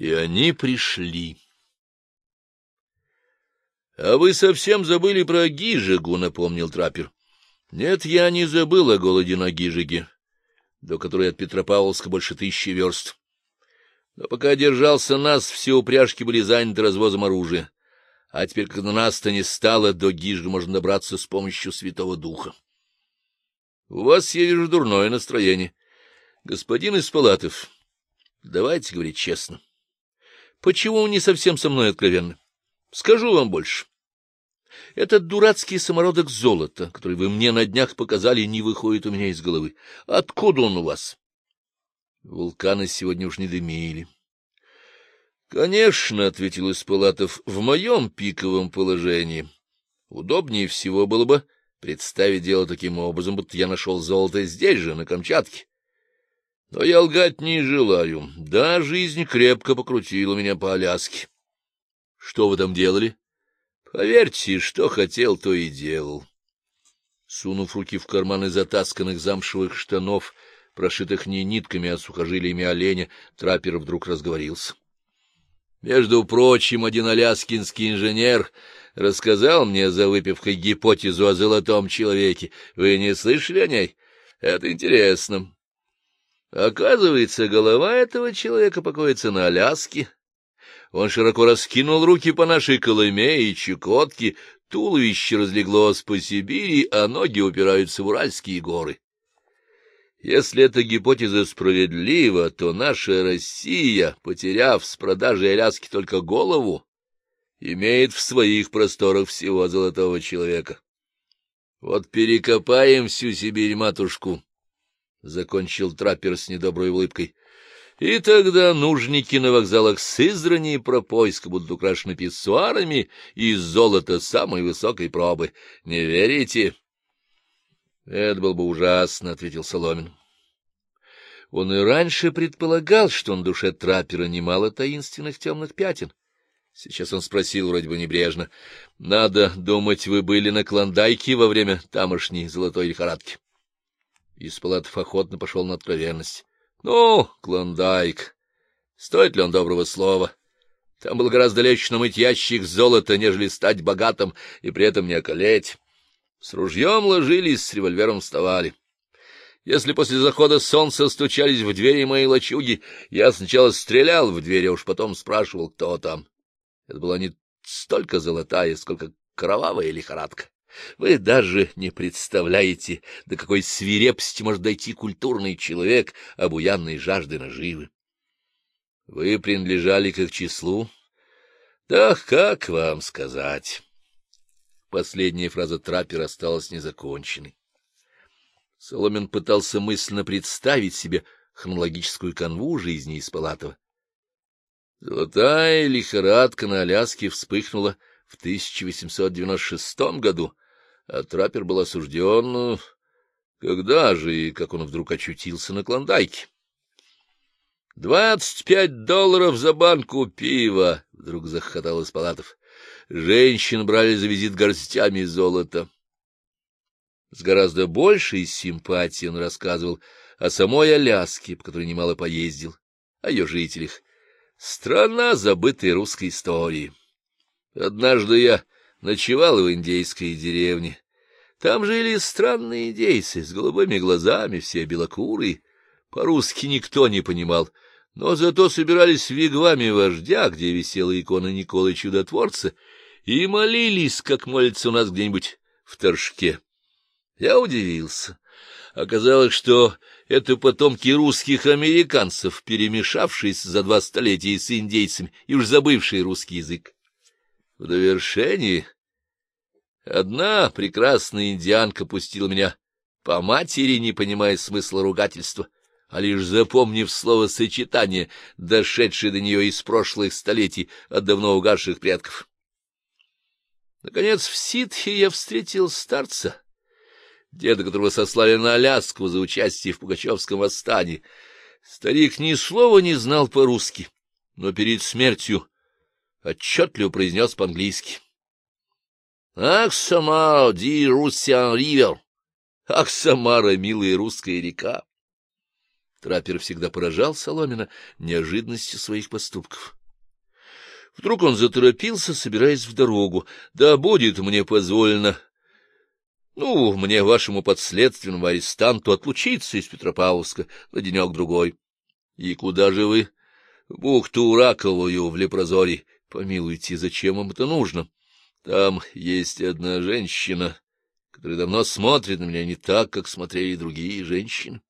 И они пришли. — А вы совсем забыли про Гижегу, — напомнил траппер. — Нет, я не забыл о голоде на Гижеге, до которой от Петропавловска больше тысячи верст. Но пока держался нас, все упряжки были заняты развозом оружия. А теперь, когда нас-то не стало, до Гижга можно добраться с помощью Святого Духа. У вас, я вижу, дурное настроение. Господин Испалатов, давайте говорить честно. Почему не совсем со мной откровенны? Скажу вам больше. Этот дурацкий самородок золота, который вы мне на днях показали, не выходит у меня из головы. Откуда он у вас? Вулканы сегодня уж не дымили. — Конечно, — ответил Испалатов, — в моем пиковом положении. Удобнее всего было бы представить дело таким образом, будто я нашел золото здесь же, на Камчатке. Но я лгать не желаю. Да, жизнь крепко покрутила меня по Аляске. Что вы там делали? Поверьте, что хотел, то и делал. Сунув руки в карманы затасканных замшевых штанов, прошитых не нитками, а сухожилиями оленя, траппер вдруг разговорился. Между прочим, один аляскинский инженер рассказал мне за выпивкой гипотезу о золотом человеке. Вы не слышали о ней? Это интересно. Оказывается, голова этого человека покоится на Аляске. Он широко раскинул руки по нашей Колыме и Чукотке, туловище разлеглось по Сибири, а ноги упираются в Уральские горы. Если эта гипотеза справедлива, то наша Россия, потеряв с продажи Аляски только голову, имеет в своих просторах всего золотого человека. Вот перекопаем всю Сибирь, матушку, — закончил траппер с недоброй улыбкой. И тогда нужники на вокзалах Сызрани и Пропойска будут украшены писсуарами из золота самой высокой пробы. Не верите? — Это было бы ужасно, — ответил Соломин. Он и раньше предполагал, что на душе траппера немало таинственных темных пятен. Сейчас он спросил вроде бы небрежно. — Надо думать, вы были на Клондайке во время тамошней золотой лихорадки. Испалатов охотно пошел на откровенность. — Ну, Клондайк, стоит ли он доброго слова? Там было гораздо легче намыть ящик золота, нежели стать богатым и при этом не околеть. С ружьем ложились, с револьвером вставали. Если после захода солнца стучались в двери моей лачуги, я сначала стрелял в дверь, а уж потом спрашивал, кто там. Это была не столько золотая, сколько кровавая лихорадка. Вы даже не представляете, до какой свирепости может дойти культурный человек, обуянный жаждой наживы. Вы принадлежали к их числу? Да как вам сказать? Последняя фраза траппера осталась незаконченной. Соломин пытался мысленно представить себе хронологическую канву жизни Испалатова. Золотая лихорадка на Аляске вспыхнула в 1896 году, а траппер был осужден... Ну, когда же и как он вдруг очутился на Клондайке? — Двадцать пять долларов за банку пива! — вдруг захохотал Испалатов. Женщин брали за визит горстями золота. С гораздо большей симпатией он рассказывал о самой Аляске, по которой немало поездил, о ее жителях. Страна забытой русской истории. Однажды я ночевал в индейской деревне. Там жили странные индейцы с голубыми глазами, все белокурые. По-русски никто не понимал, но зато собирались в вигваме вождя, где висела икона Николы Чудотворца, и молились, как молятся у нас где-нибудь в Торжке. Я удивился. Оказалось, что это потомки русских американцев, перемешавшись за два столетия с индейцами и уж забывшие русский язык. В довершении одна прекрасная индианка пустила меня по матери, не понимая смысла ругательства, а лишь запомнив словосочетание, дошедшее до нее из прошлых столетий от давно угасших предков. Наконец в ситхе я встретил старца, деда которого сослали на Аляску за участие в Пугачевском восстании. Старик ни слова не знал по-русски, но перед смертью отчетливо произнес по-английски. — Ах, Самара, ди Русиан Ривер! Ах, Самара, милая русская река! Траппер всегда поражал Соломина неожиданностью своих поступков. Вдруг он заторопился, собираясь в дорогу. — Да будет мне позволено, ну, мне, вашему подследственному арестанту, отлучиться из Петропавловска на денек-другой. — И куда же вы? — бухту Раковую в Лепрозоре. Помилуйте, зачем вам это нужно? Там есть одна женщина, которая давно смотрит на меня не так, как смотрели другие женщины.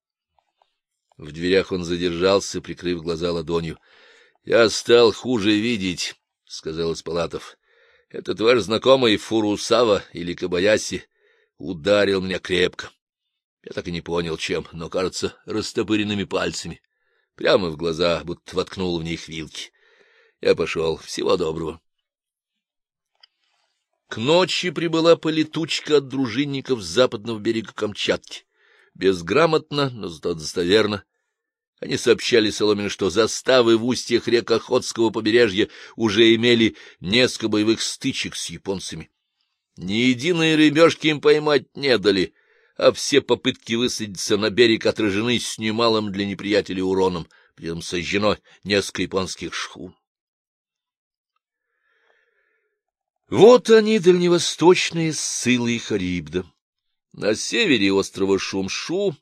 В дверях он задержался, прикрыв глаза ладонью. — Я стал хуже видеть, — сказал Испалатов. — Этот ваш знакомый Фурусава или Кабаяси ударил меня крепко. Я так и не понял, чем, но, кажется, растопыренными пальцами. Прямо в глаза, будто воткнул в них вилки. Я пошел. Всего доброго. К ночи прибыла полетучка от дружинников с западного берега Камчатки. Безграмотно, но зато достоверно. Они сообщали Соломину, что заставы в устьях рек Охотского побережья уже имели несколько боевых стычек с японцами. Ни единой рыбешки им поймать не дали, а все попытки высадиться на берег отражены с немалым для неприятелей уроном, при этом сожжено несколько японских шхун. Вот они, дальневосточные ссылы Харибда. На севере острова Шумшу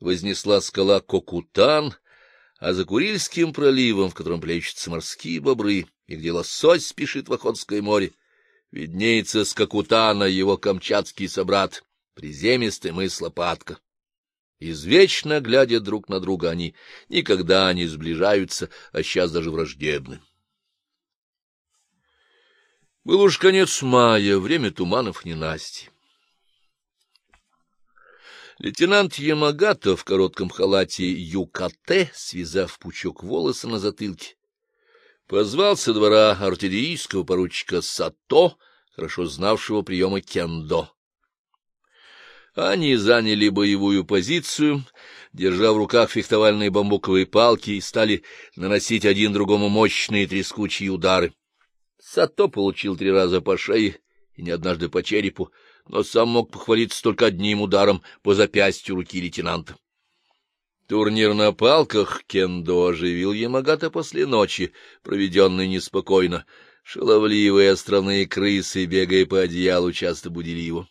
вознесла скала Кокутан, а за Курильским проливом, в котором плещутся морские бобры, и где лосось спешит в Охотское море, виднеется с Кокутана его камчатский собрат, приземистый мыс Лопатка. Извечно глядя друг на друга, они никогда не сближаются, а сейчас даже враждебны. Был уж конец мая, время туманов ненасти. Лейтенант Ямагато в коротком халате юкате, связав пучок волоса на затылке, позвал со двора артиллерийского поручика Сато, хорошо знавшего приемы кендо. Они заняли боевую позицию, держа в руках фехтовальные бамбуковые палки, и стали наносить один другому мощные трескучие удары. Сато получил три раза по шее и не однажды по черепу, но сам мог похвалиться только одним ударом по запястью руки лейтенанта. Турнир на палках кендо оживил Ямагата после ночи, проведенной неспокойно. Шаловливые островные крысы, бегая по одеялу, часто будили его.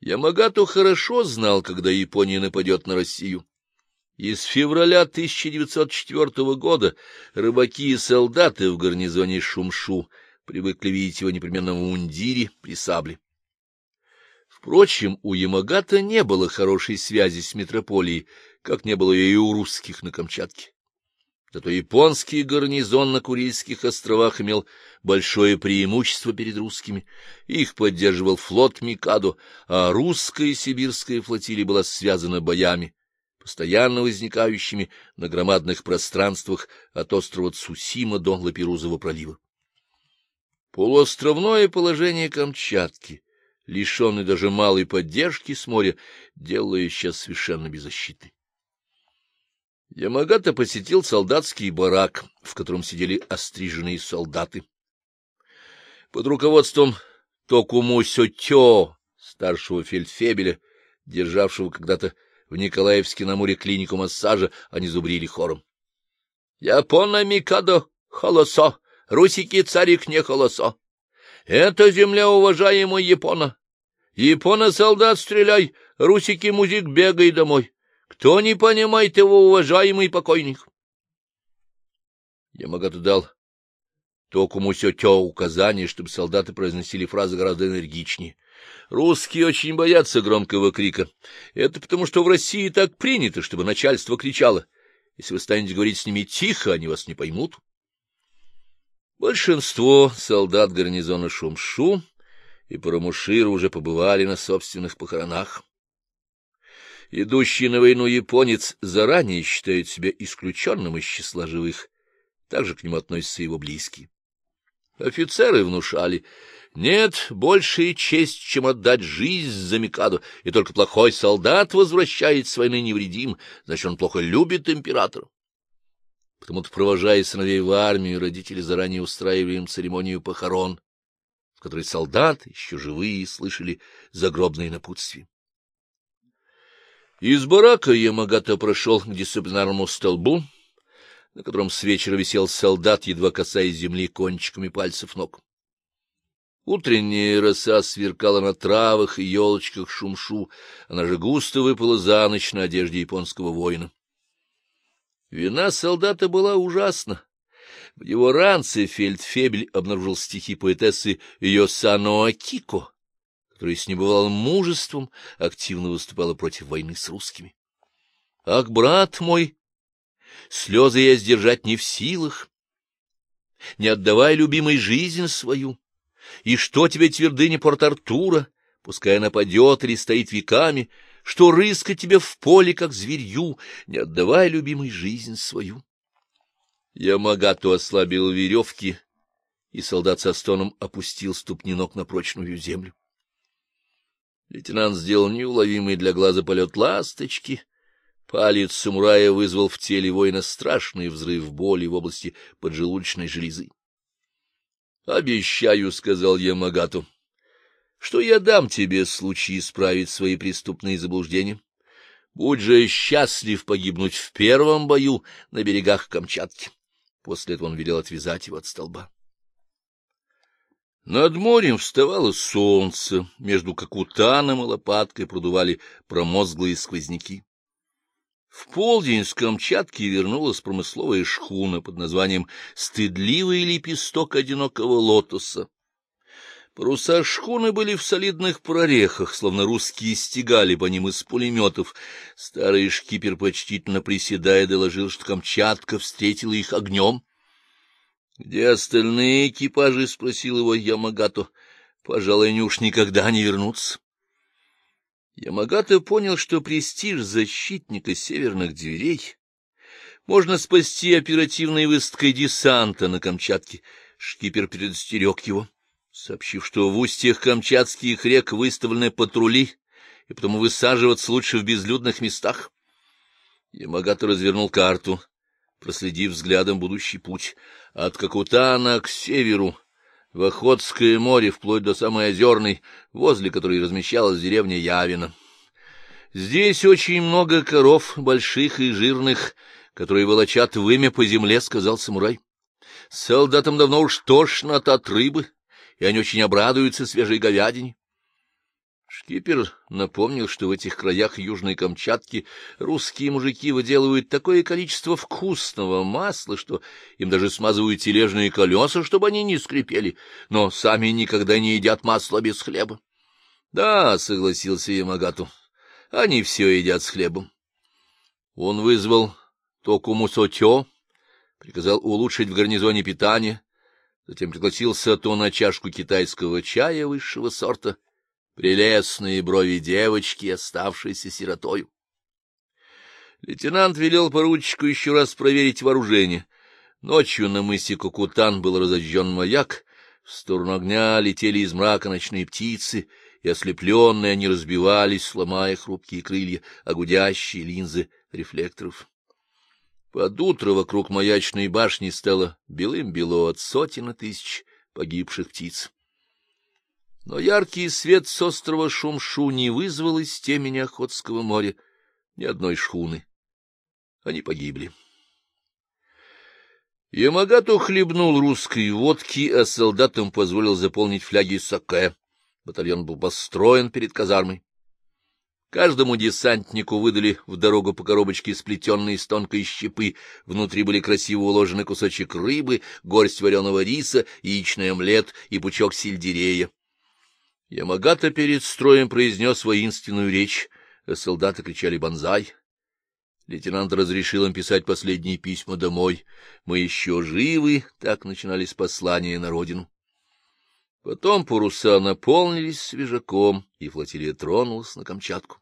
Ямагату хорошо знал, когда Япония нападет на Россию. Из февраля 1904 года рыбаки и солдаты в гарнизоне Шумшу привыкли видеть его непременно в мундире при сабле. Впрочем, у Ямагата не было хорошей связи с метрополией, как не было и у русских на Камчатке. Зато японский гарнизон на Курильских островах имел большое преимущество перед русскими. Их поддерживал флот Микадо, а русская сибирская флотилия была связана боями, постоянно возникающими на громадных пространствах от острова Цусима до Лаперузова пролива. Полуостровное положение Камчатки — лишенный даже малой поддержки с моря, делало ее сейчас совершенно беззащитной. Ямагата посетил солдатский барак, в котором сидели остриженные солдаты. Под руководством Токуму Сётё, старшего фельдфебеля, державшего когда-то в Николаевске на море клинику массажа, они зубрили хором. — Япона Микадо холосо, русики царик не холосо. Это земля уважаемой Япона. Япона-солдат стреляй, русики-музик бегай домой. Кто не понимает его, уважаемый покойник? Ямагата дал Токуму Сётё указание, чтобы солдаты произносили фразы гораздо энергичнее. Русские очень боятся громкого крика. Это потому, что в России так принято, чтобы начальство кричало. Если вы станете говорить с ними тихо, они вас не поймут. Большинство солдат гарнизона Шумшу и Парамуширы уже побывали на собственных похоронах. Идущий на войну японец заранее считает себя исключенным из числа живых, так же к нему относятся его близкие. Офицеры внушали, нет большей честь, чем отдать жизнь за Микаду, и только плохой солдат возвращает с войны невредим, значит, он плохо любит императора. Потому-то, провожая сыновей в армию, родители заранее устраивали им церемонию похорон, в которой солдаты, еще живые, слышали загробные напутствия. Из барака Ямагата прошел к дисциплинарному столбу, на котором с вечера висел солдат, едва касаясь земли кончиками пальцев ног. Утренняя роса сверкала на травах и елочках шумшу, она же густо выпала за ночь на одежде японского воина. Вина солдата была ужасна. В его ранце фельдфебель обнаружил стихи поэтессы Йосано Акико, которая с небывалым мужеством активно выступала против войны с русскими. — Ах, брат мой, слезы я сдержать не в силах, не отдавай любимой жизнь свою. И что тебе твердыня Порт-Артура, пускай она падет или стоит веками, что рыска тебе в поле, как зверью, не отдавай любимой жизнь свою. Ямагату ослабил веревки, и солдат со стоном опустил ступни ног на прочную землю. Лейтенант сделал неуловимый для глаза полет ласточки. Палец самурая вызвал в теле воина страшный взрыв боли в области поджелудочной железы. — Обещаю, — сказал Ямагату, — что я дам тебе случай исправить свои преступные заблуждения. Будь же счастлив погибнуть в первом бою на берегах Камчатки. После этого он велел отвязать его от столба. Над морем вставало солнце, между Кокутаном и Лопаткой продували промозглые сквозняки. В полдень с Камчатки вернулась промысловая шхуна под названием «Стыдливый лепесток одинокого лотоса». Паруса шхуны были в солидных прорехах, словно русские стегали по ним из пулеметов. Старый шкипер, почтительно приседая, доложил, что Камчатка встретила их огнем. — Где остальные экипажи? — спросил его Ямагато. — Пожалуй, они уж никогда не вернутся. Ямагато понял, что престиж защитника северных дверей можно спасти оперативной высадкой десанта на Камчатке. Шкипер предостерег его сообщив, что в устьях камчатских рек выставлены патрули, и потому высаживаться лучше в безлюдных местах. Ямагата развернул карту, проследив взглядом будущий путь. От Кокутана к северу, в Охотское море, вплоть до самой Озерной, возле которой размещалась деревня Явина. Здесь очень много коров, больших и жирных, которые волочат вымя по земле, — сказал самурай. Солдатам давно уж тошно от рыбы и они очень обрадуются свежей говядине. Шкипер напомнил, что в этих краях Южной Камчатки русские мужики выделывают такое количество вкусного масла, что им даже смазывают тележные колеса, чтобы они не скрипели, но сами никогда не едят масло без хлеба. — Да, — согласился Ямагату, — они все едят с хлебом. Он вызвал Токуму Сотё, приказал улучшить в гарнизоне питание, затем пригласил Сато на чашку китайского чая высшего сорта, прелестные брови девочки, оставшейся сиротою. Лейтенант велел поручику еще раз проверить вооружение. Ночью на мысе Кокутан был разожжен маяк, в сторону огня летели из мрака ночные птицы, и ослепленные они разбивались, сломая хрупкие крылья, а гудящие линзы рефлекторов. Под утро вокруг маячной башни стало белым-бело от сотен и тысяч погибших птиц. Но яркий свет с острова Шумшу не вызвал из темени Охотского моря ни одной шхуны. Они погибли. Ямагато хлебнул русской водки, а солдатам позволил заполнить фляги саке. Батальон был построен перед казармой. Каждому десантнику выдали в дорогу по коробочке сплетенные из тонкой щепы. Внутри были красиво уложены кусочек рыбы, горсть вареного риса, яичный омлет и пучок сельдерея. Ямагата перед строем произнес воинственную речь, а солдаты кричали «Бонзай!». Лейтенант разрешил им писать последние письма домой. «Мы еще живы!» — так начинались послания на родину. Потом паруса наполнились свежаком, и флотилия тронулась на Камчатку.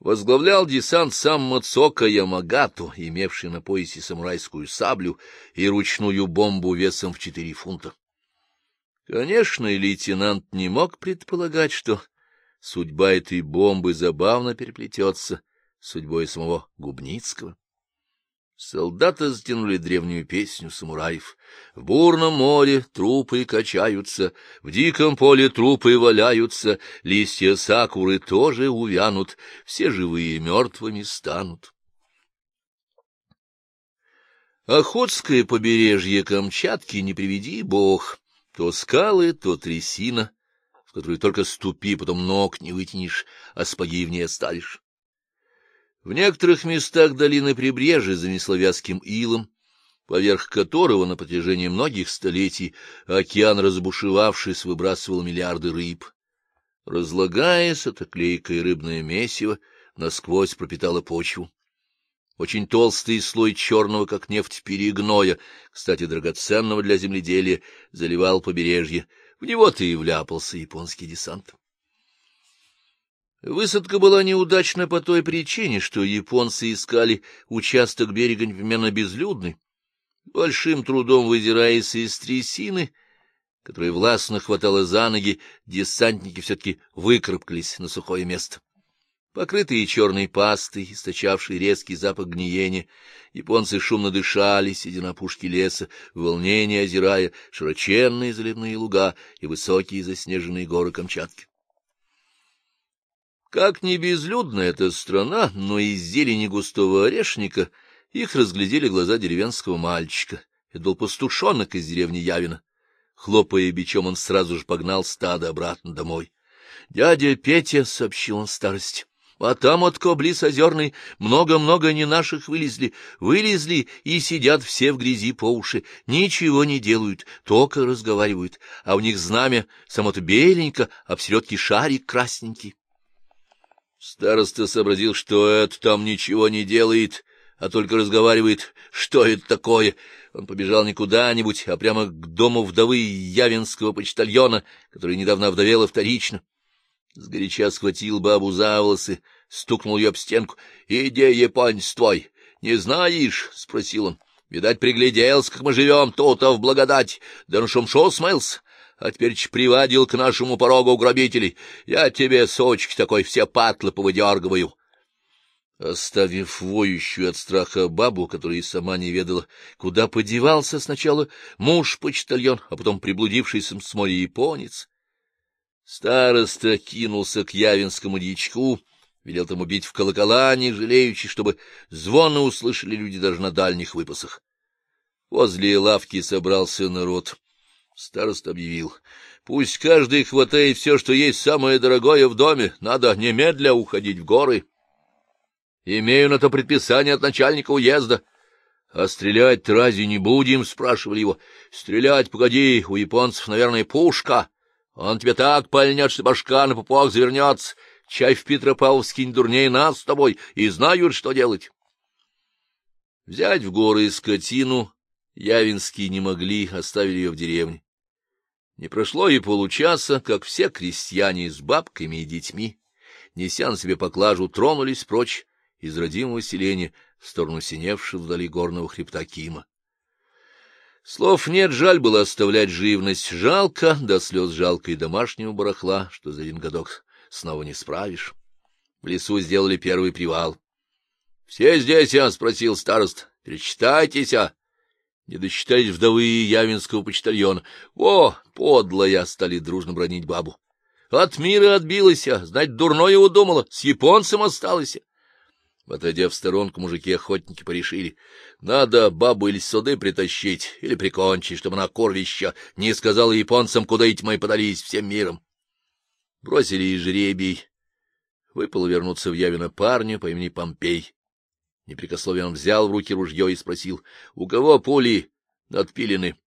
Возглавлял десант сам Мацока Ямагату, имевший на поясе самурайскую саблю и ручную бомбу весом в четыре фунта. Конечно, лейтенант не мог предполагать, что судьба этой бомбы забавно переплетется с судьбой самого Губницкого. Солдаты затянули древнюю песню самураев. В бурном море трупы качаются, в диком поле трупы валяются, листья сакуры тоже увянут, все живые мертвыми станут. Охотское побережье Камчатки не приведи бог, то скалы, то трясина, в которую только ступи, потом ног не вытянешь, а спаги в ней оставишь. В некоторых местах долины прибрежья занесло вязким илом, поверх которого на протяжении многих столетий океан, разбушевавшись, выбрасывал миллиарды рыб. Разлагаясь, это клейкое рыбное месиво насквозь пропитало почву. Очень толстый слой черного, как нефть, перегноя, кстати, драгоценного для земледелия, заливал побережье. В него-то и вляпался японский десант. Высадка была неудачна по той причине, что японцы искали участок берега непременно безлюдный, большим трудом выдираясь из трясины, которой властно хватало за ноги, десантники все-таки выкарабкались на сухое место. Покрытые черной пастой, источавшей резкий запах гниения, японцы шумно дышали, сидя на пушке леса, в волнении озирая широченные заливные луга и высокие заснеженные горы Камчатки. Как ни безлюдна эта страна, но из зелени густого орешника их разглядели глаза деревенского мальчика. Это был пастушонок из деревни Явина. Хлопая бичом, он сразу же погнал стадо обратно домой. — Дядя Петя, — сообщил он старость, — а там от Коблис озерной много-много не наших вылезли. Вылезли и сидят все в грязи по уши, ничего не делают, только разговаривают, а у них знамя само-то беленько, а в середке шарик красненький. Староста сообразил, что это там ничего не делает, а только разговаривает. Что это такое? Он побежал не куда-нибудь, а прямо к дому вдовы Явинского почтальона, который недавно вдовела вторично. Сгоряча схватил бабу за волосы, стукнул ее об стенку. — Иди, японец твой, не знаешь? — спросил он. — Видать, пригляделся, как мы живем тут-то в благодать. Да на шумшо смылся а теперь приводил к нашему порогу грабителей. Я тебе, сочки такой, все патлы повыдергиваю. Оставив воющую от страха бабу, которая и сама не ведала, куда подевался сначала муж-почтальон, а потом приблудившийся с моря японец, староста кинулся к явинскому дьячку, велел тому бить в колокола, не жалеючи, чтобы звоны услышали люди даже на дальних выпасах. Возле лавки собрался народ. Староста объявил. — Пусть каждый хватает все, что есть самое дорогое в доме. Надо немедля уходить в горы. Имею на то предписание от начальника уезда. — А стрелять разве не будем? — спрашивали его. — Стрелять, погоди, у японцев, наверное, пушка. Он тебе так пальнет, что башка на пупок завернется. Чай в Петропавловске не дурнее нас с тобой, и знают, что делать. Взять в горы скотину Явинские не могли, оставили ее в деревне. Не прошло и получаса, как все крестьяне с бабками и детьми, неся на себе поклажу, тронулись прочь из родимого селения в сторону синевшего вдали горного хребта Кима. Слов нет, жаль было оставлять живность, жалко, до слез жалко и домашнего барахла, что за один годок снова не справишь. В лесу сделали первый привал. — Все здесь, я спросил старост, — перечитайтесь, а. Не досчитались вдовы Явинского почтальона. О, подлая! Стали дружно бронить бабу. От мира отбилась, знать, дурное удумала, с японцем осталась. Отойдя в сторонку, мужики-охотники порешили. Надо бабу или суды притащить, или прикончить, чтобы она корвища не сказала японцам, куда эти мои подались всем миром. Бросили и жребий. Выпало вернуться в Явино парню по имени Помпей. Непрекословие он взял в руки ружье и спросил, — У кого пули надпилены?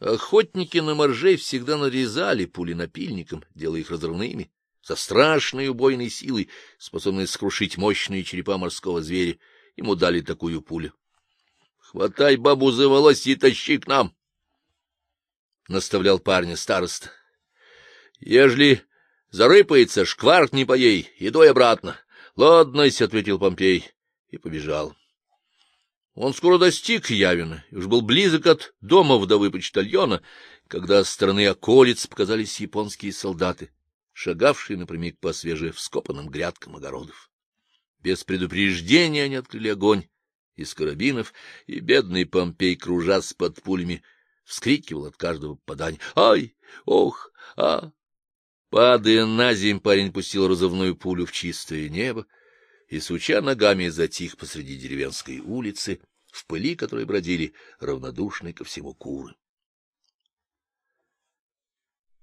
Охотники на моржей всегда нарезали пули напильником, делая их разрывными, со страшной убойной силой, способной скрушить мощные черепа морского зверя. Ему дали такую пулю. — Хватай бабу за волосы и тащи к нам! — наставлял парня староста. — Ежели зарыпается, шкварт не по ей, иду обратно. — Ладно, — ответил Помпей и побежал. Он скоро достиг Явина и уж был близок от дома вдовы почтальона, когда с стороны околиц показались японские солдаты, шагавшие напрямик по свежевскопанным грядкам огородов. Без предупреждения они открыли огонь из карабинов, и бедный Помпей, кружась под пулями, вскрикивал от каждого попадания. «Ай! Ох! А!» Падая на земь, парень пустил разовную пулю в чистое небо и, суча ногами, затих посреди деревенской улицы, в пыли которой бродили равнодушные ко всему куры.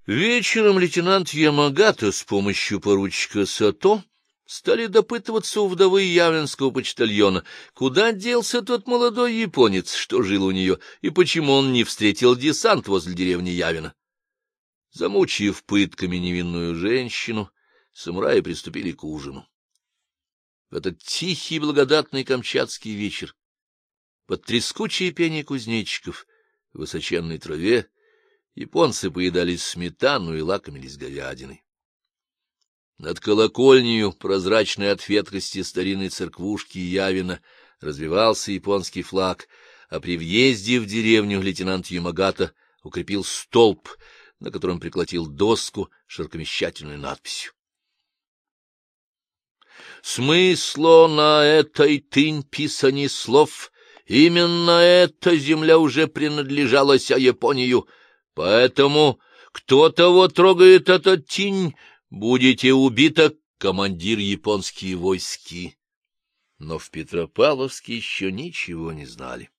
Вечером лейтенант Ямагата с помощью поручика Сато стали допытываться у вдовы Явленского почтальона, куда делся тот молодой японец, что жил у нее, и почему он не встретил десант возле деревни Явина. Замучив пытками невинную женщину, самураи приступили к ужину. В этот тихий благодатный камчатский вечер, под трескучее пение кузнечиков, в высоченной траве, японцы поедали сметану и лакомились говядиной. Над колокольнею, прозрачной от ветхости старинной церквушки Явина, развивался японский флаг, а при въезде в деревню лейтенант Ямагата укрепил столб, на котором приколотил доску широкомещательной надписью. Смысло на этой тынь писани слов, именно эта земля уже принадлежала ся Японию, поэтому кто того трогает этот тень, будете убита, командир японские войски. Но в Петропавловске еще ничего не знали.